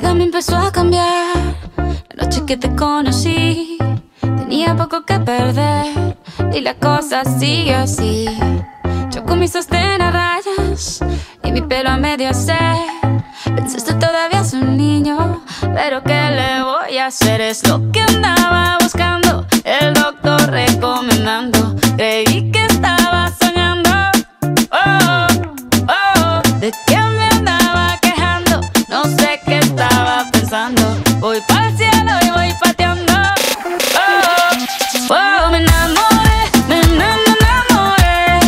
vida me empezó a cambiar. La noche que te conocí, tenía poco que perder. Y la cosa sigue así. Yo con mi sostén a rayas y mi pelo a medio ser. Pensaste todavía es un niño, pero ¿qué le voy a hacer? Es lo que andaba buscando, el doctor recomendando. Creí que Voy para el cielo y voy pateando. Oh, oh, me enamoré, me enamoré.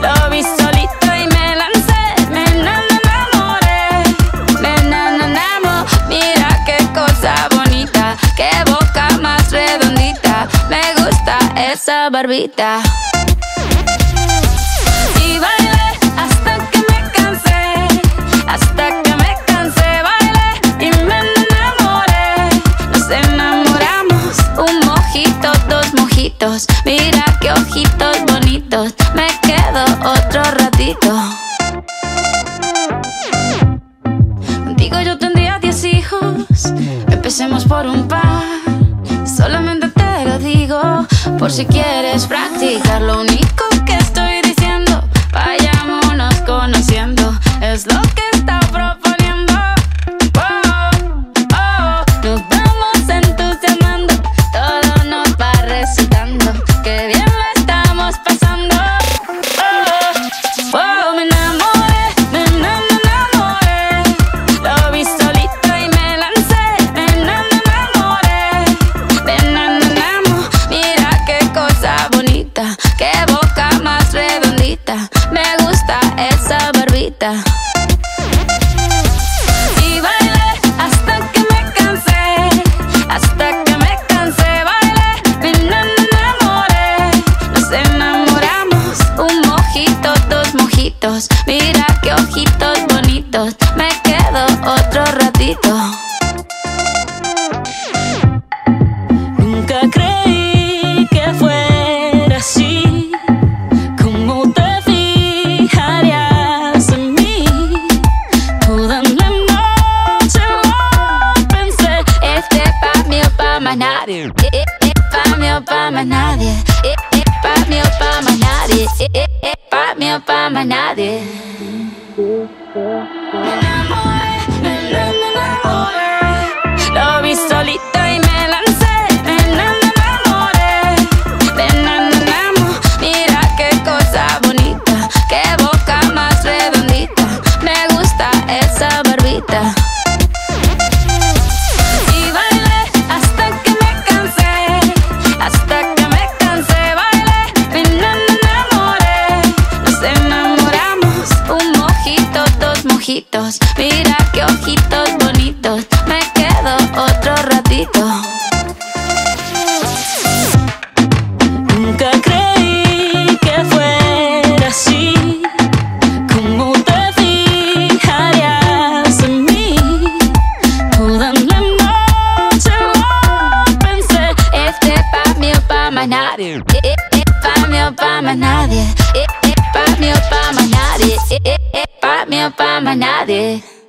Lo vi solito y me lancé. Me enamoré, me enamoré. Mira qué cosa bonita, qué boca más redondita. Me gusta esa barbita. Mira qué ojitos bonitos, me quedo otro ratito. Contigo yo tendría diez hijos, empecemos por un par. Solamente te lo digo, por si quieres practicar. Lo único me quedo otro ratito. Nunca creí que fuera así. ¿Cómo te fijarías en mí? Toda la noche lo pensé. Este pa' mí o pa' más nadie. Eh, eh, pa' mí o pa' más nadie. Eh, eh, pa' mí o pa' más nadie. Eh, eh, pa' mí o pa' nadie. Me enamoré, mira qué ojitos bonitos, me quedo otro ratito. Nunca creí que fuera así. ¿Cómo te fijarías en mí? Toda la noche lo pensé. Este pa' mí o pa' más nadie, eh, eh, eh, pa' mí o pa' más nadie, eh, eh, pa' mí o pa' más nadie, eh, eh, eh, pa' mí o pa' más nadie.